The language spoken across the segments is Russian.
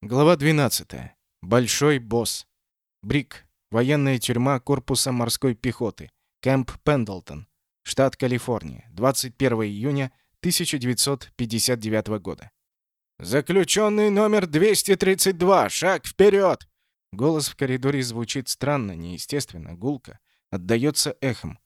Глава 12. Большой босс. Брик. Военная тюрьма корпуса морской пехоты. Кэмп Пендлтон. Штат Калифорния. 21 июня 1959 года. «Заключенный номер 232! Шаг вперед!» Голос в коридоре звучит странно, неестественно, гулко. Отдается эхом.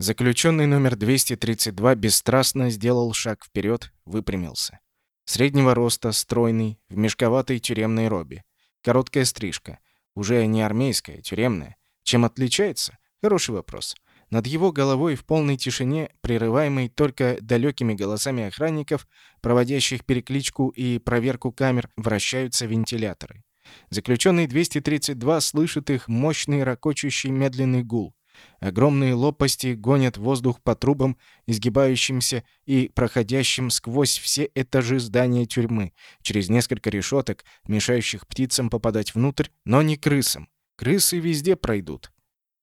Заключенный номер 232 бесстрастно сделал шаг вперед, выпрямился. Среднего роста, стройный, в мешковатой тюремной робе. Короткая стрижка. Уже не армейская, тюремная. Чем отличается? Хороший вопрос. Над его головой в полной тишине, прерываемой только далекими голосами охранников, проводящих перекличку и проверку камер, вращаются вентиляторы. Заключенный 232 слышит их мощный ракочущий медленный гул. Огромные лопасти гонят воздух по трубам, изгибающимся и проходящим сквозь все этажи здания тюрьмы, через несколько решеток, мешающих птицам попадать внутрь, но не крысам. Крысы везде пройдут.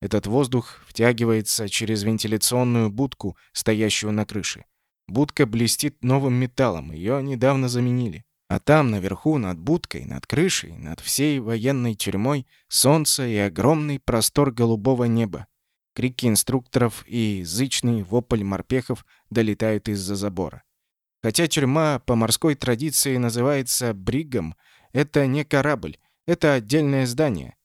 Этот воздух втягивается через вентиляционную будку, стоящую на крыше. Будка блестит новым металлом, ее недавно заменили. А там, наверху, над будкой, над крышей, над всей военной тюрьмой, солнце и огромный простор голубого неба. Крики инструкторов и зычный вопль морпехов долетают из-за забора. Хотя тюрьма по морской традиции называется бригом, это не корабль, это отдельное здание.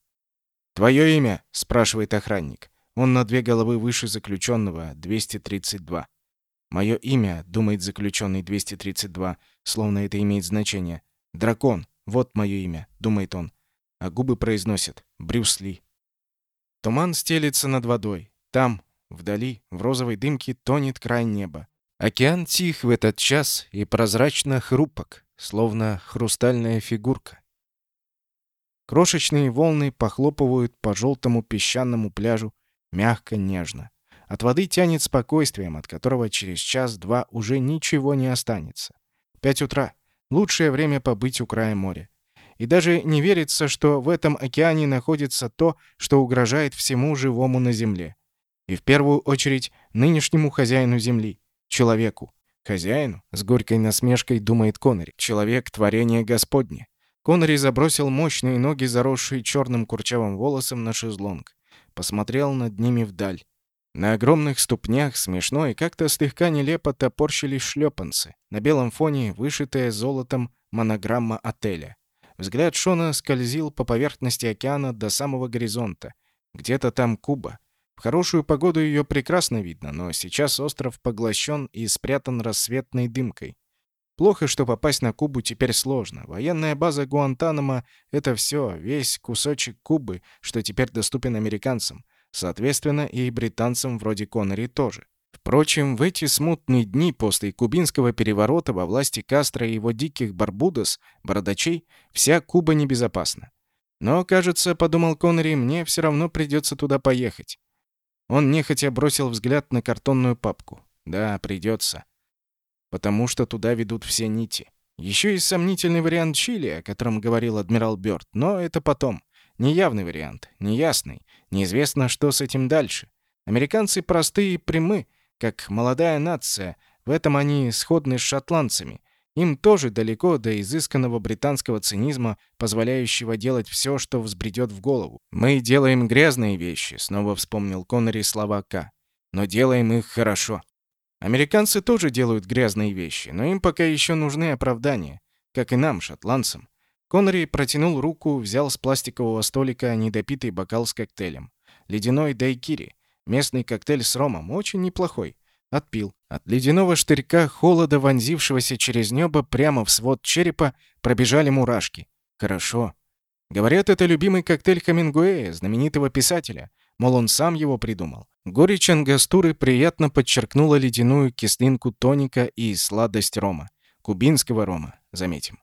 «Твое имя?» — спрашивает охранник. Он на две головы выше заключенного, 232. «Мое имя», — думает заключенный 232, словно это имеет значение. «Дракон, вот мое имя», — думает он. А губы произносят «Брюс Ли». Туман стелится над водой. Там, вдали, в розовой дымке тонет край неба. Океан тих в этот час и прозрачно хрупок, словно хрустальная фигурка. Крошечные волны похлопывают по желтому песчаному пляжу, мягко, нежно. От воды тянет спокойствием, от которого через час-два уже ничего не останется. Пять утра. Лучшее время побыть у края моря. И даже не верится, что в этом океане находится то, что угрожает всему живому на Земле. И в первую очередь нынешнему хозяину Земли, человеку. Хозяину, с горькой насмешкой думает Коннери, человек — творение Господне. Коннери забросил мощные ноги, заросшие черным курчавым волосом, на шезлонг. Посмотрел над ними вдаль. На огромных ступнях смешно и как-то слегка нелепо топорщились шлепанцы. На белом фоне вышитая золотом монограмма отеля. Взгляд Шона скользил по поверхности океана до самого горизонта. Где-то там Куба. В хорошую погоду ее прекрасно видно, но сейчас остров поглощен и спрятан рассветной дымкой. Плохо, что попасть на Кубу теперь сложно. Военная база Гуантанамо — это все, весь кусочек Кубы, что теперь доступен американцам. Соответственно, и британцам вроде Коннери тоже. Впрочем, в эти смутные дни после кубинского переворота во власти Кастро и его диких барбудос, бородачей, вся Куба небезопасна. Но, кажется, подумал Коннери, мне все равно придется туда поехать. Он нехотя бросил взгляд на картонную папку. Да, придется. Потому что туда ведут все нити. Еще есть сомнительный вариант Чили, о котором говорил адмирал Бёрд, но это потом. Неявный вариант, неясный. Неизвестно, что с этим дальше. Американцы простые и прямы, как молодая нация, в этом они сходны с шотландцами. Им тоже далеко до изысканного британского цинизма, позволяющего делать все, что взбредет в голову. «Мы делаем грязные вещи», — снова вспомнил Коннери слова К. «Но делаем их хорошо». Американцы тоже делают грязные вещи, но им пока еще нужны оправдания, как и нам, шотландцам. Коннери протянул руку, взял с пластикового столика недопитый бокал с коктейлем. Ледяной дайкири. Местный коктейль с ромом, очень неплохой. Отпил. От ледяного штырька холода, вонзившегося через небо прямо в свод черепа, пробежали мурашки. Хорошо. Говорят, это любимый коктейль Хамингуэя, знаменитого писателя. Мол, он сам его придумал. Горечь ангастуры приятно подчеркнула ледяную кислинку тоника и сладость рома. Кубинского рома, заметим.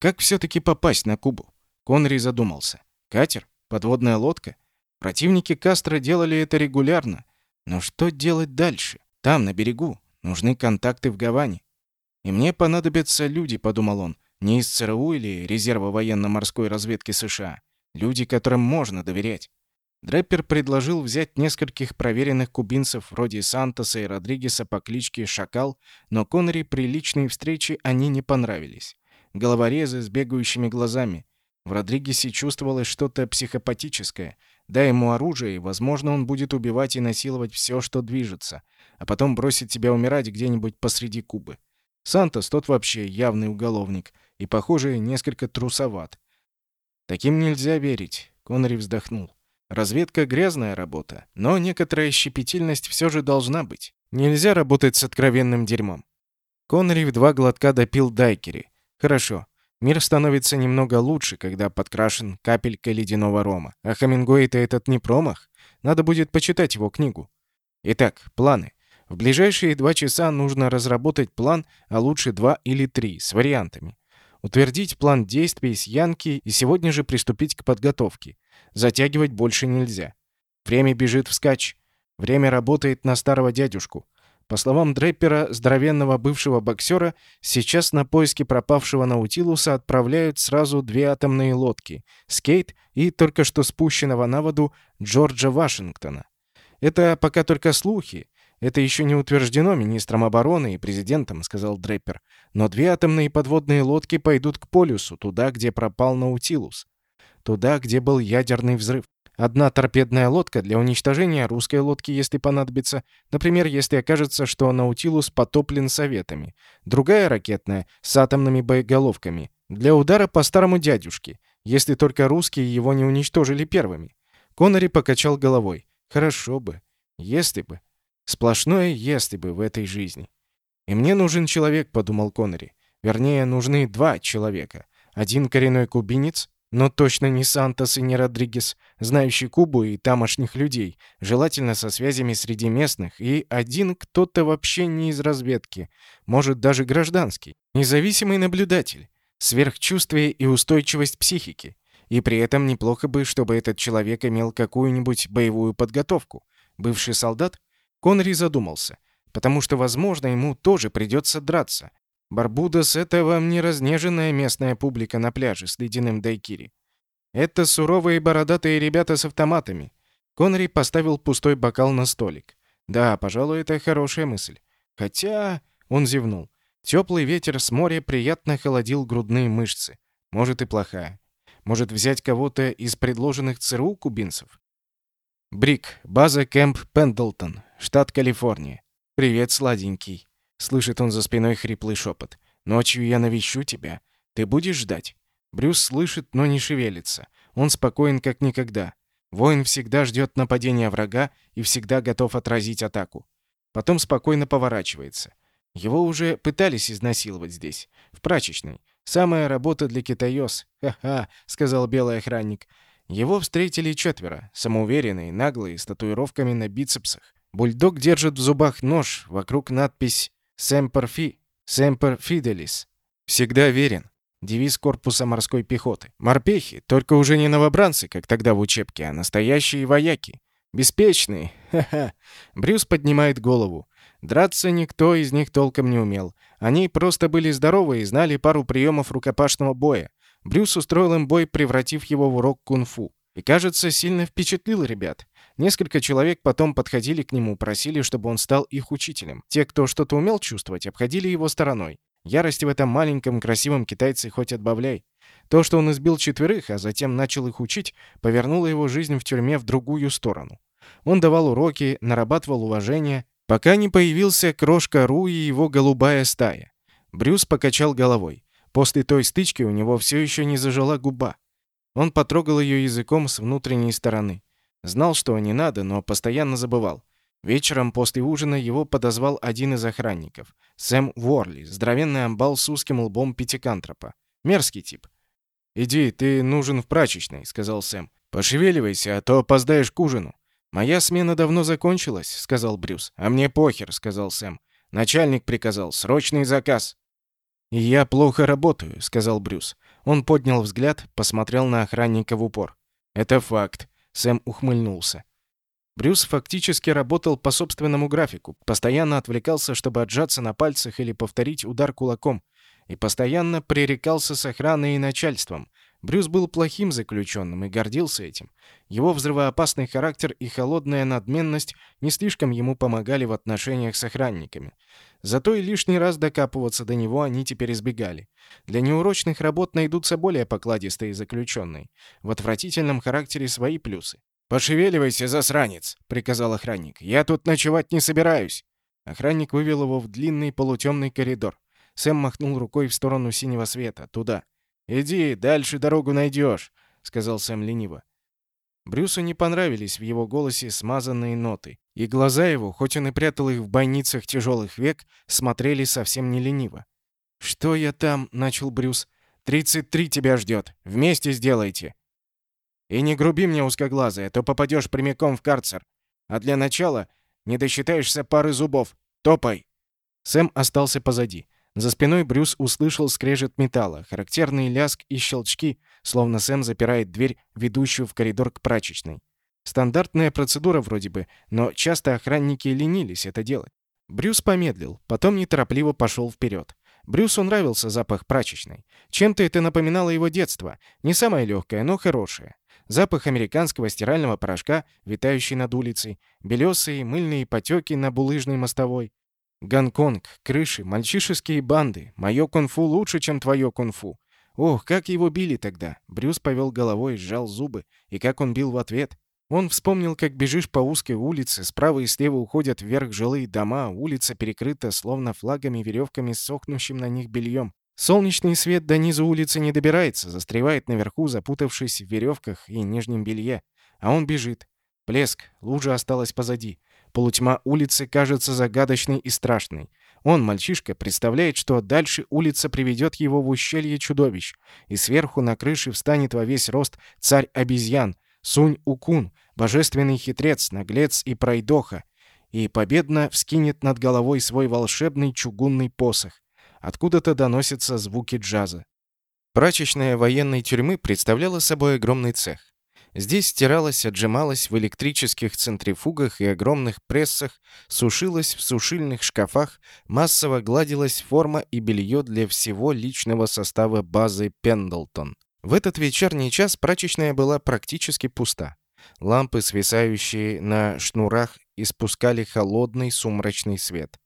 Как все-таки попасть на Кубу? Конри задумался. Катер? Подводная лодка? Противники Кастро делали это регулярно. Но что делать дальше? Там, на берегу. Нужны контакты в Гаване. И мне понадобятся люди, подумал он, не из ЦРУ или резерва военно-морской разведки США. Люди, которым можно доверять. Дреппер предложил взять нескольких проверенных кубинцев вроде Сантоса и Родригеса по кличке Шакал, но Коннери при личной встрече они не понравились. головорезы с бегающими глазами. В Родригесе чувствовалось что-то психопатическое. Дай ему оружие, и, возможно, он будет убивать и насиловать все, что движется, а потом бросит тебя умирать где-нибудь посреди Кубы. Сантос тот вообще явный уголовник и, похоже, несколько трусоват. Таким нельзя верить, Коннери вздохнул. Разведка — грязная работа, но некоторая щепетильность все же должна быть. Нельзя работать с откровенным дерьмом. Коннери в два глотка допил дайкери. Хорошо. Мир становится немного лучше, когда подкрашен капелькой ледяного рома. А Хамингуэй-то этот не промах. Надо будет почитать его книгу. Итак, планы. В ближайшие два часа нужно разработать план, а лучше два или три, с вариантами. Утвердить план действий с Янки и сегодня же приступить к подготовке. Затягивать больше нельзя. Время бежит вскачь. Время работает на старого дядюшку. По словам Дреппера, здоровенного бывшего боксера, сейчас на поиски пропавшего Наутилуса отправляют сразу две атомные лодки — «Скейт» и только что спущенного на воду Джорджа Вашингтона. Это пока только слухи. Это еще не утверждено министром обороны и президентом, сказал Дреппер. Но две атомные подводные лодки пойдут к полюсу, туда, где пропал Наутилус. Туда, где был ядерный взрыв. Одна торпедная лодка для уничтожения русской лодки, если понадобится. Например, если окажется, что Наутилус потоплен советами. Другая ракетная с атомными боеголовками. Для удара по старому дядюшке, если только русские его не уничтожили первыми. Коннори покачал головой. Хорошо бы. Если бы. Сплошное «если бы» в этой жизни. «И мне нужен человек», — подумал Коннори. Вернее, нужны два человека. Один коренной кубинец, но точно не Сантос и не Родригес, знающий Кубу и тамошних людей, желательно со связями среди местных, и один кто-то вообще не из разведки, может даже гражданский, независимый наблюдатель, сверхчувствие и устойчивость психики. И при этом неплохо бы, чтобы этот человек имел какую-нибудь боевую подготовку. Бывший солдат? Конри задумался, потому что, возможно, ему тоже придется драться, Барбудос — это вам не разнеженная местная публика на пляже с ледяным дайкири. Это суровые бородатые ребята с автоматами. Конри поставил пустой бокал на столик. Да, пожалуй, это хорошая мысль. Хотя... Он зевнул. Теплый ветер с моря приятно холодил грудные мышцы. Может и плохая. Может взять кого-то из предложенных ЦРУ кубинцев? Брик, база Кэмп Пендлтон, штат Калифорния. Привет, сладенький. Слышит он за спиной хриплый шепот. «Ночью я навещу тебя. Ты будешь ждать?» Брюс слышит, но не шевелится. Он спокоен, как никогда. Воин всегда ждет нападения врага и всегда готов отразить атаку. Потом спокойно поворачивается. Его уже пытались изнасиловать здесь, в прачечной. Самая работа для китаёс. «Ха-ха», — сказал белый охранник. Его встретили четверо, самоуверенные, наглые, с татуировками на бицепсах. Бульдог держит в зубах нож, вокруг надпись Семпер фи, семпер фиделис. Всегда верен. Девиз корпуса морской пехоты. Морпехи, только уже не новобранцы, как тогда в учебке, а настоящие вояки. Беспечные. Ха-ха. Брюс поднимает голову. Драться никто из них толком не умел. Они просто были здоровы и знали пару приемов рукопашного боя. Брюс устроил им бой, превратив его в урок кунг-фу. И, кажется, сильно впечатлил ребят. Несколько человек потом подходили к нему, просили, чтобы он стал их учителем. Те, кто что-то умел чувствовать, обходили его стороной. Ярость в этом маленьком красивом китайце хоть отбавляй. То, что он избил четверых, а затем начал их учить, повернуло его жизнь в тюрьме в другую сторону. Он давал уроки, нарабатывал уважение, пока не появился крошка Ру и его голубая стая. Брюс покачал головой. После той стычки у него все еще не зажила губа. Он потрогал ее языком с внутренней стороны. Знал, что не надо, но постоянно забывал. Вечером после ужина его подозвал один из охранников. Сэм Уорли, здоровенный амбал с узким лбом пятикантропа. Мерзкий тип. «Иди, ты нужен в прачечной», — сказал Сэм. «Пошевеливайся, а то опоздаешь к ужину». «Моя смена давно закончилась», — сказал Брюс. «А мне похер», — сказал Сэм. «Начальник приказал. Срочный заказ». «И я плохо работаю», — сказал Брюс. Он поднял взгляд, посмотрел на охранника в упор. «Это факт. Сэм ухмыльнулся. Брюс фактически работал по собственному графику, постоянно отвлекался, чтобы отжаться на пальцах или повторить удар кулаком, и постоянно пререкался с охраной и начальством. Брюс был плохим заключенным и гордился этим. Его взрывоопасный характер и холодная надменность не слишком ему помогали в отношениях с охранниками. Зато и лишний раз докапываться до него они теперь избегали. Для неурочных работ найдутся более покладистые заключенные. В отвратительном характере свои плюсы. «Пошевеливайся, засранец!» — приказал охранник. «Я тут ночевать не собираюсь!» Охранник вывел его в длинный полутемный коридор. Сэм махнул рукой в сторону синего света, туда. «Иди, дальше дорогу найдешь», — сказал Сэм лениво. Брюсу не понравились в его голосе смазанные ноты, и глаза его, хоть он и прятал их в бойницах тяжелых век, смотрели совсем не лениво. «Что я там?» — начал Брюс. «Тридцать три тебя ждет. Вместе сделайте». «И не груби мне узкоглазая, то попадешь прямиком в карцер. А для начала не досчитаешься пары зубов. Топай!» Сэм остался позади. За спиной Брюс услышал скрежет металла, характерный ляск и щелчки, словно Сэм запирает дверь, ведущую в коридор к прачечной. Стандартная процедура вроде бы, но часто охранники ленились это делать. Брюс помедлил, потом неторопливо пошел вперед. Брюсу нравился запах прачечной. Чем-то это напоминало его детство. Не самое легкое, но хорошее. Запах американского стирального порошка, витающий над улицей, белесые мыльные потеки на булыжной мостовой, Гонконг, крыши, мальчишеские банды. Моё кунг-фу лучше, чем твоё кунг-фу. Ох, как его били тогда. Брюс повел головой, сжал зубы. И как он бил в ответ. Он вспомнил, как бежишь по узкой улице, справа и слева уходят вверх жилые дома, улица перекрыта словно флагами веревками с сохнущим на них бельем. Солнечный свет до низу улицы не добирается, застревает наверху, запутавшись в веревках и нижнем белье. А он бежит. Плеск, лужа осталась позади. Полутьма улицы кажется загадочной и страшной. Он, мальчишка, представляет, что дальше улица приведет его в ущелье чудовищ, и сверху на крыше встанет во весь рост царь обезьян, Сунь-Укун, божественный хитрец, наглец и пройдоха, и победно вскинет над головой свой волшебный чугунный посох. Откуда-то доносятся звуки джаза. Прачечная военной тюрьмы представляла собой огромный цех. Здесь стиралась, отжималась в электрических центрифугах и огромных прессах, сушилась в сушильных шкафах, массово гладилась форма и белье для всего личного состава базы Пендлтон. В этот вечерний час прачечная была практически пуста. Лампы, свисающие на шнурах, испускали холодный сумрачный свет.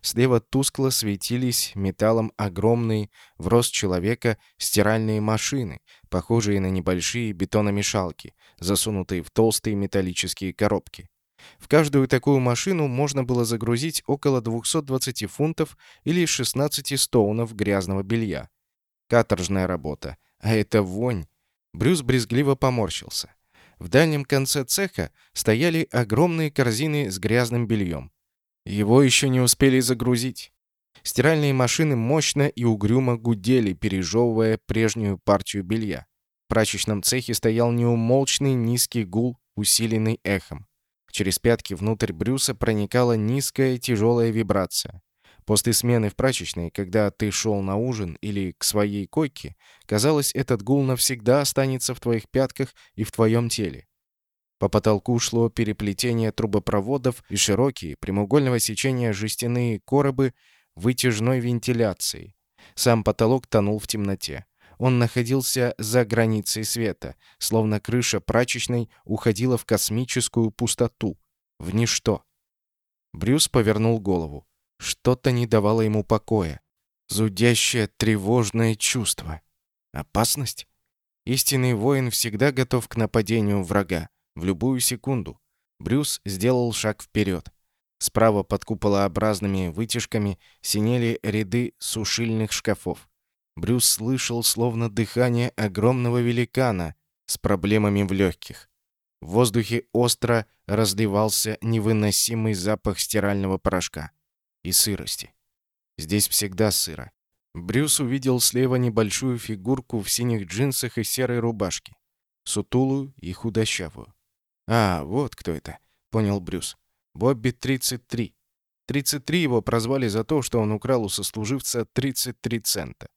Слева тускло светились металлом огромные, в рост человека, стиральные машины, похожие на небольшие бетономешалки, засунутые в толстые металлические коробки. В каждую такую машину можно было загрузить около 220 фунтов или 16 стоунов грязного белья. Каторжная работа. А это вонь. Брюс брезгливо поморщился. В дальнем конце цеха стояли огромные корзины с грязным бельем. Его еще не успели загрузить. Стиральные машины мощно и угрюмо гудели, пережевывая прежнюю партию белья. В прачечном цехе стоял неумолчный низкий гул, усиленный эхом. Через пятки внутрь Брюса проникала низкая тяжелая вибрация. После смены в прачечной, когда ты шел на ужин или к своей койке, казалось, этот гул навсегда останется в твоих пятках и в твоем теле. По потолку шло переплетение трубопроводов и широкие, прямоугольного сечения жестяные коробы вытяжной вентиляции. Сам потолок тонул в темноте. Он находился за границей света, словно крыша прачечной уходила в космическую пустоту, в ничто. Брюс повернул голову. Что-то не давало ему покоя. Зудящее, тревожное чувство. Опасность? Истинный воин всегда готов к нападению врага. В любую секунду. Брюс сделал шаг вперед. Справа под куполообразными вытяжками синели ряды сушильных шкафов. Брюс слышал словно дыхание огромного великана с проблемами в легких. В воздухе остро разливался невыносимый запах стирального порошка и сырости. Здесь всегда сыро. Брюс увидел слева небольшую фигурку в синих джинсах и серой рубашке, сутулую и худощавую. «А, вот кто это», — понял Брюс. «Бобби 33». 33 его прозвали за то, что он украл у сослуживца 33 цента.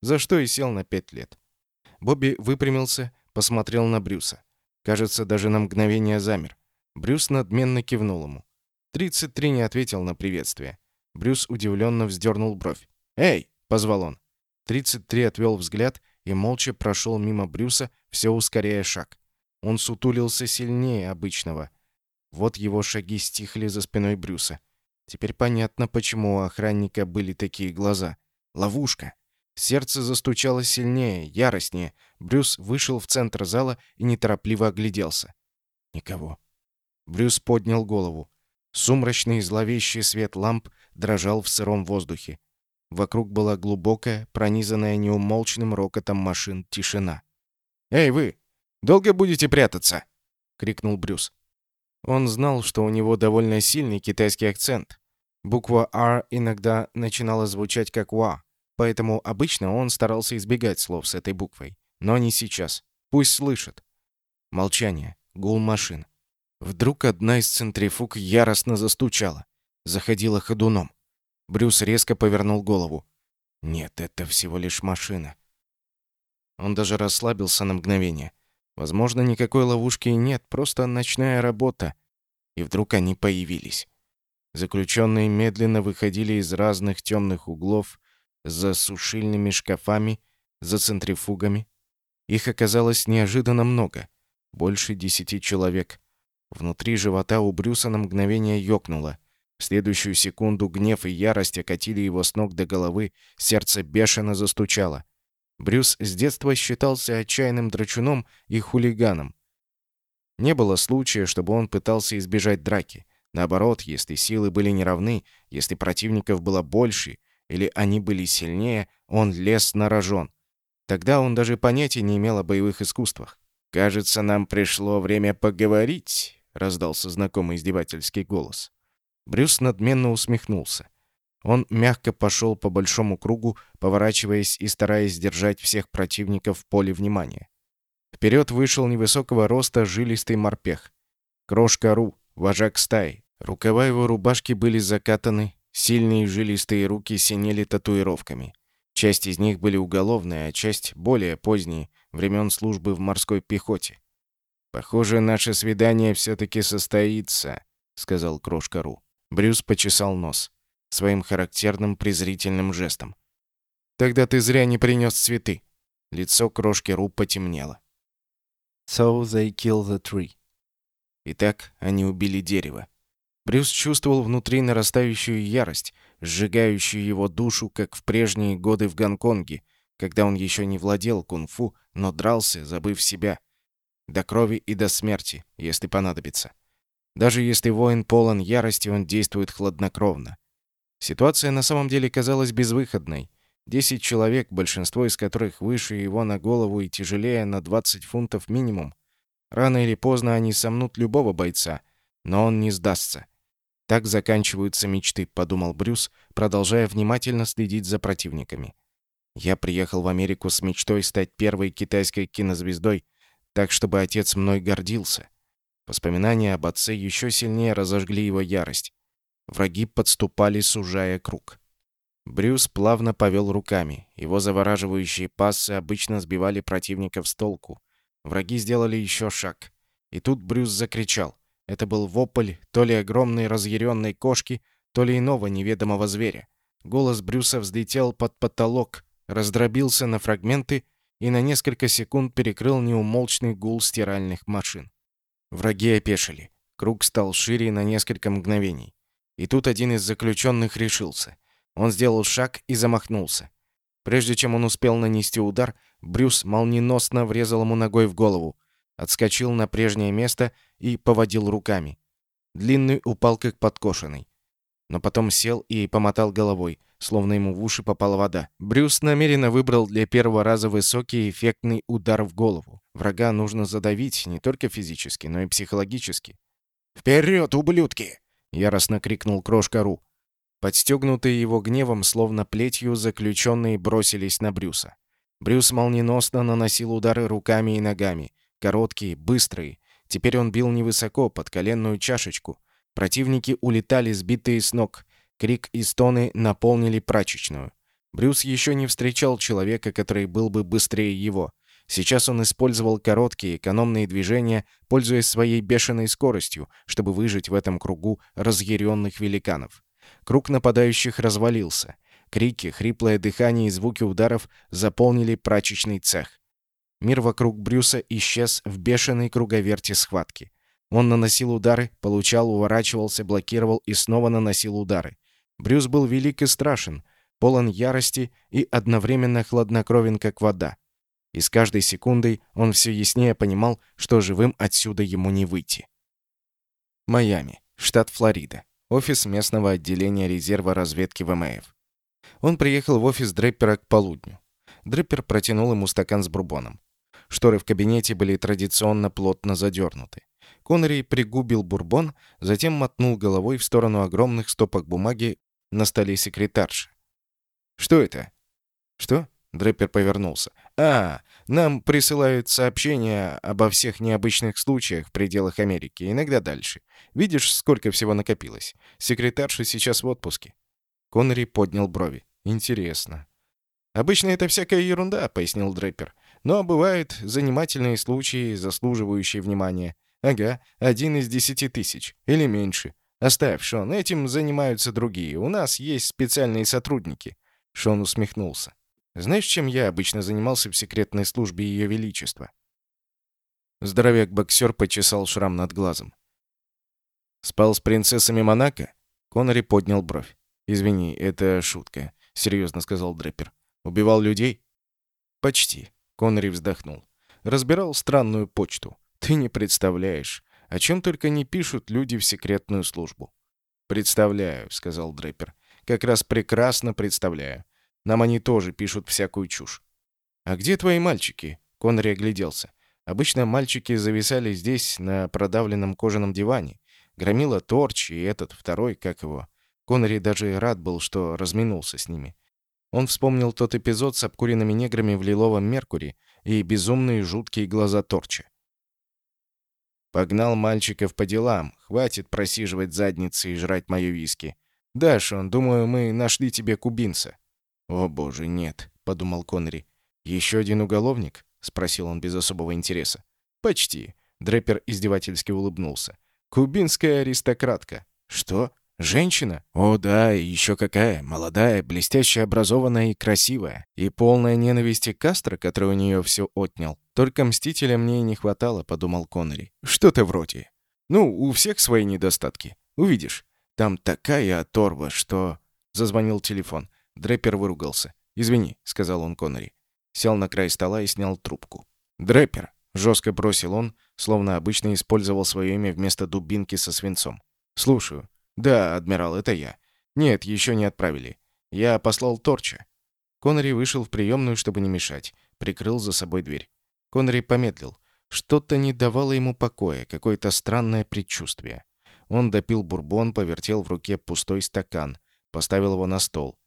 За что и сел на 5 лет. Бобби выпрямился, посмотрел на Брюса. Кажется, даже на мгновение замер. Брюс надменно кивнул ему. 33 не ответил на приветствие. Брюс удивленно вздернул бровь. «Эй!» — позвал он. 33 отвел взгляд и молча прошел мимо Брюса, все ускоряя шаг. Он сутулился сильнее обычного. Вот его шаги стихли за спиной Брюса. Теперь понятно, почему у охранника были такие глаза. Ловушка. Сердце застучало сильнее, яростнее. Брюс вышел в центр зала и неторопливо огляделся. Никого. Брюс поднял голову. Сумрачный зловещий свет ламп дрожал в сыром воздухе. Вокруг была глубокая, пронизанная неумолчным рокотом машин тишина. «Эй, вы! Долго будете прятаться?» — крикнул Брюс. Он знал, что у него довольно сильный китайский акцент. Буква «R» иногда начинала звучать как «ва», поэтому обычно он старался избегать слов с этой буквой. Но не сейчас. Пусть слышит. Молчание. Гул машин. Вдруг одна из центрифуг яростно застучала. Заходила ходуном. Брюс резко повернул голову. Нет, это всего лишь машина. Он даже расслабился на мгновение. Возможно, никакой ловушки и нет, просто ночная работа. И вдруг они появились. Заключенные медленно выходили из разных темных углов, за сушильными шкафами, за центрифугами. Их оказалось неожиданно много. Больше десяти человек. Внутри живота у Брюса на мгновение ёкнуло. В следующую секунду гнев и ярость окатили его с ног до головы, сердце бешено застучало. Брюс с детства считался отчаянным драчуном и хулиганом. Не было случая, чтобы он пытался избежать драки. Наоборот, если силы были неравны, если противников было больше или они были сильнее, он лез на рожон. Тогда он даже понятия не имел о боевых искусствах. «Кажется, нам пришло время поговорить», — раздался знакомый издевательский голос. Брюс надменно усмехнулся. Он мягко пошел по большому кругу, поворачиваясь и стараясь сдержать всех противников в поле внимания. Вперед вышел невысокого роста жилистый морпех. Крошка Ру, вожак стаи. Рукава его рубашки были закатаны, сильные жилистые руки синели татуировками. Часть из них были уголовные, а часть более поздние, времен службы в морской пехоте. «Похоже, наше свидание все-таки состоится», — сказал Крошка Ру. Брюс почесал нос своим характерным презрительным жестом. «Тогда ты зря не принес цветы». Лицо крошки Ру потемнело. So they kill the tree. Итак, они убили дерево. Брюс чувствовал внутри нарастающую ярость, сжигающую его душу, как в прежние годы в Гонконге, когда он еще не владел кунг-фу, но дрался, забыв себя. До крови и до смерти, если понадобится. Даже если воин полон ярости, он действует хладнокровно. Ситуация на самом деле казалась безвыходной. Десять человек, большинство из которых выше его на голову и тяжелее на 20 фунтов минимум. Рано или поздно они сомнут любого бойца, но он не сдастся. Так заканчиваются мечты, подумал Брюс, продолжая внимательно следить за противниками. Я приехал в Америку с мечтой стать первой китайской кинозвездой, так чтобы отец мной гордился. Воспоминания об отце еще сильнее разожгли его ярость. Враги подступали, сужая круг. Брюс плавно повел руками. Его завораживающие пассы обычно сбивали противников с толку. Враги сделали еще шаг. И тут Брюс закричал. Это был вопль то ли огромной разъяренной кошки, то ли иного неведомого зверя. Голос Брюса взлетел под потолок, раздробился на фрагменты и на несколько секунд перекрыл неумолчный гул стиральных машин. Враги опешили. Круг стал шире на несколько мгновений. И тут один из заключенных решился. Он сделал шаг и замахнулся. Прежде чем он успел нанести удар, Брюс молниеносно врезал ему ногой в голову, отскочил на прежнее место и поводил руками. Длинный упал как подкошенный. Но потом сел и помотал головой, словно ему в уши попала вода. Брюс намеренно выбрал для первого раза высокий эффектный удар в голову. Врага нужно задавить не только физически, но и психологически. «Вперед, ублюдки!» — яростно крикнул Крошка Ру. Подстегнутые его гневом, словно плетью, заключенные бросились на Брюса. Брюс молниеносно наносил удары руками и ногами. Короткие, быстрые. Теперь он бил невысоко, под коленную чашечку. Противники улетали, сбитые с ног. Крик и стоны наполнили прачечную. Брюс еще не встречал человека, который был бы быстрее его. Сейчас он использовал короткие, экономные движения, пользуясь своей бешеной скоростью, чтобы выжить в этом кругу разъяренных великанов. Круг нападающих развалился. Крики, хриплое дыхание и звуки ударов заполнили прачечный цех. Мир вокруг Брюса исчез в бешеной круговерти схватки. Он наносил удары, получал, уворачивался, блокировал и снова наносил удары. Брюс был велик и страшен, полон ярости и одновременно хладнокровен, как вода. И с каждой секундой он все яснее понимал, что живым отсюда ему не выйти. Майами, штат Флорида. Офис местного отделения резерва разведки ВМФ. Он приехал в офис Дреппера к полудню. Дреппер протянул ему стакан с бурбоном. Шторы в кабинете были традиционно плотно задернуты. Коннери пригубил бурбон, затем мотнул головой в сторону огромных стопок бумаги на столе секретарши. «Что это?» «Что?» — Дреппер повернулся. «А, нам присылают сообщения обо всех необычных случаях в пределах Америки, иногда дальше. Видишь, сколько всего накопилось? Секретарша сейчас в отпуске». Коннери поднял брови. «Интересно». «Обычно это всякая ерунда», — пояснил Дреппер. Но бывают занимательные случаи, заслуживающие внимания. Ага, один из десяти тысяч. Или меньше. Оставь, Шон, этим занимаются другие. У нас есть специальные сотрудники. Шон усмехнулся. Знаешь, чем я обычно занимался в секретной службе Ее Величества? Здоровяк-боксер почесал шрам над глазом. «Спал с принцессами Монако?» Коннори поднял бровь. «Извини, это шутка», — серьезно сказал Дреппер. «Убивал людей?» «Почти. Коннери вздохнул. Разбирал странную почту. Ты не представляешь, о чем только не пишут люди в секретную службу. «Представляю», — сказал Дрейпер. «Как раз прекрасно представляю. Нам они тоже пишут всякую чушь». «А где твои мальчики?» — Коннери огляделся. Обычно мальчики зависали здесь, на продавленном кожаном диване. Громила Торч и этот второй, как его. Коннери даже рад был, что разминулся с ними. Он вспомнил тот эпизод с обкуренными неграми в лиловом Меркуре и безумные жуткие глаза Торча. Погнал мальчиков по делам. Хватит просиживать задницы и жрать мою виски. Да, Шон, думаю, мы нашли тебе кубинца. О боже, нет, подумал Коннери. Еще один уголовник? спросил он без особого интереса. Почти. Дрэпер издевательски улыбнулся. Кубинская аристократка. Что? Женщина? О, да, и еще какая. Молодая, блестяще образованная и красивая. И полная ненависти Кастро, который у нее все отнял. Только Мстителя мне и не хватало, подумал Коннери. Что-то вроде. Ну, у всех свои недостатки. Увидишь. Там такая оторва, что... Зазвонил телефон. Дрэпер выругался. «Извини», — сказал он Коннери. Сел на край стола и снял трубку. «Дрэпер», — жестко бросил он, словно обычно использовал свое имя вместо дубинки со свинцом. «Слушаю». «Да, адмирал, это я. Нет, еще не отправили. Я послал Торча». Коннери вышел в приемную, чтобы не мешать. Прикрыл за собой дверь. Коннери помедлил. Что-то не давало ему покоя, какое-то странное предчувствие. Он допил бурбон, повертел в руке пустой стакан, поставил его на стол.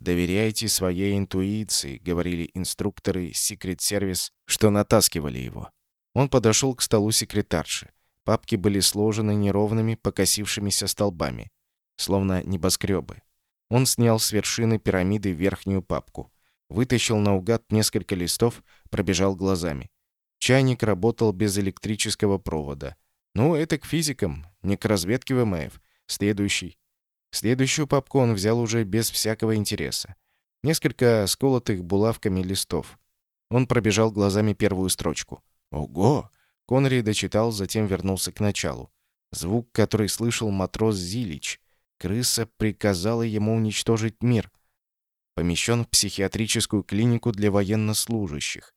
«Доверяйте своей интуиции», — говорили инструкторы Service, что натаскивали его. Он подошел к столу секретарши. Папки были сложены неровными, покосившимися столбами, словно небоскребы. Он снял с вершины пирамиды верхнюю папку. Вытащил наугад несколько листов, пробежал глазами. Чайник работал без электрического провода. Ну, это к физикам, не к разведке ВМФ. Следующий. Следующую папку он взял уже без всякого интереса. Несколько сколотых булавками листов. Он пробежал глазами первую строчку. «Ого! Конри дочитал, затем вернулся к началу. Звук, который слышал матрос Зилич. Крыса приказала ему уничтожить мир. Помещен в психиатрическую клинику для военнослужащих.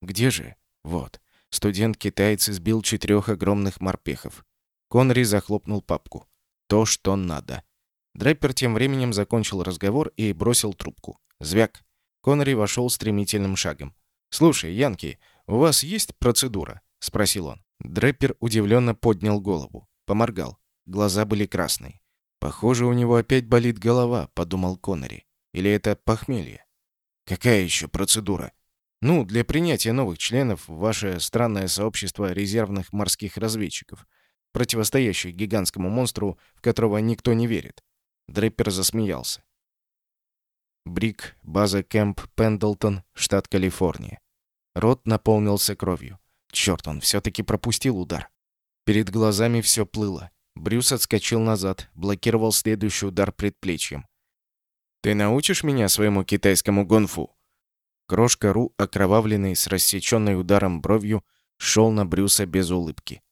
Где же? Вот. Студент-китаец избил четырех огромных морпехов. Конри захлопнул папку. То, что надо. Дрэппер тем временем закончил разговор и бросил трубку. Звяк. Конри вошел стремительным шагом. «Слушай, Янки, у вас есть процедура?» — спросил он. Дрэппер удивленно поднял голову. Поморгал. Глаза были красные. «Похоже, у него опять болит голова», — подумал Коннери. «Или это похмелье?» «Какая еще процедура?» «Ну, для принятия новых членов в ваше странное сообщество резервных морских разведчиков, противостоящих гигантскому монстру, в которого никто не верит». Дрэппер засмеялся. Брик, база Кэмп Пендлтон, штат Калифорния. Рот наполнился кровью. Черт, он все-таки пропустил удар. Перед глазами все плыло. Брюс отскочил назад, блокировал следующий удар предплечьем. «Ты научишь меня своему китайскому гонфу?» Крошка Ру, окровавленный с рассеченной ударом бровью, шел на Брюса без улыбки.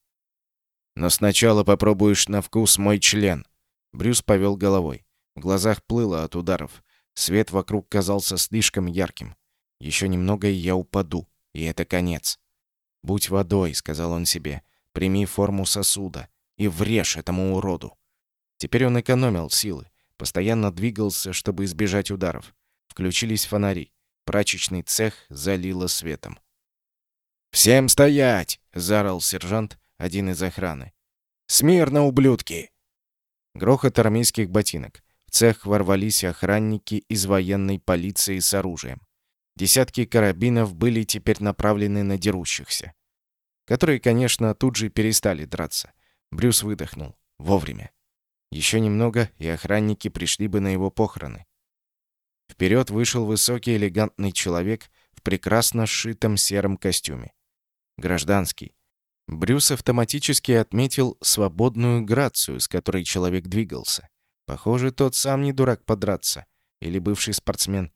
«Но сначала попробуешь на вкус мой член». Брюс повел головой. В глазах плыло от ударов. Свет вокруг казался слишком ярким. Еще немного, и я упаду. И это конец. «Будь водой», — сказал он себе. «Прими форму сосуда и врежь этому уроду». Теперь он экономил силы. Постоянно двигался, чтобы избежать ударов. Включились фонари. Прачечный цех залило светом. «Всем стоять!» — заорал сержант, один из охраны. «Смирно, ублюдки!» Грохот армейских ботинок. В цех ворвались охранники из военной полиции с оружием. Десятки карабинов были теперь направлены на дерущихся. Которые, конечно, тут же перестали драться. Брюс выдохнул. Вовремя. Еще немного, и охранники пришли бы на его похороны. Вперед вышел высокий элегантный человек в прекрасно сшитом сером костюме. Гражданский. Брюс автоматически отметил свободную грацию, с которой человек двигался. Похоже, тот сам не дурак подраться. Или бывший спортсмен.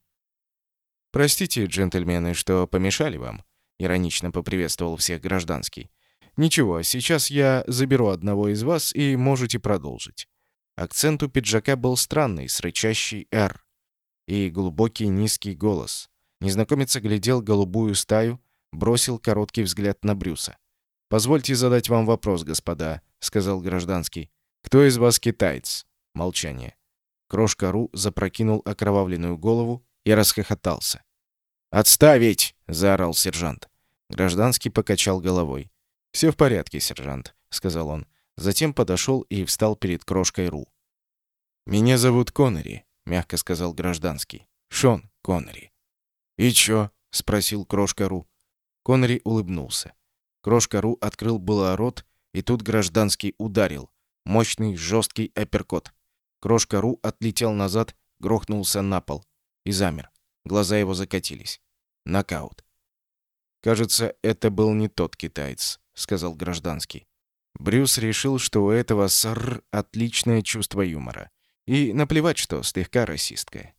«Простите, джентльмены, что помешали вам», — иронично поприветствовал всех гражданский. «Ничего, сейчас я заберу одного из вас, и можете продолжить». Акцент у пиджака был странный, с рычащей «Р» и глубокий низкий голос. Незнакомец оглядел голубую стаю, бросил короткий взгляд на Брюса. «Позвольте задать вам вопрос, господа», — сказал гражданский. «Кто из вас китаец?» Молчание. Крошка Ру запрокинул окровавленную голову и расхохотался. «Отставить!» — заорал сержант. Гражданский покачал головой. «Все в порядке, сержант», — сказал он. Затем подошел и встал перед крошкой Ру. «Меня зовут Коннери», — мягко сказал гражданский. «Шон Коннери». «И чё?» — спросил крошка Ру. Коннери улыбнулся. Крошка Ру открыл было рот, и тут гражданский ударил. Мощный, жесткий апперкот. Крошка Ру отлетел назад, грохнулся на пол и замер. Глаза его закатились. Нокаут. «Кажется, это был не тот китаец», — сказал гражданский. Брюс решил, что у этого ср отличное чувство юмора. И наплевать, что слегка расистское.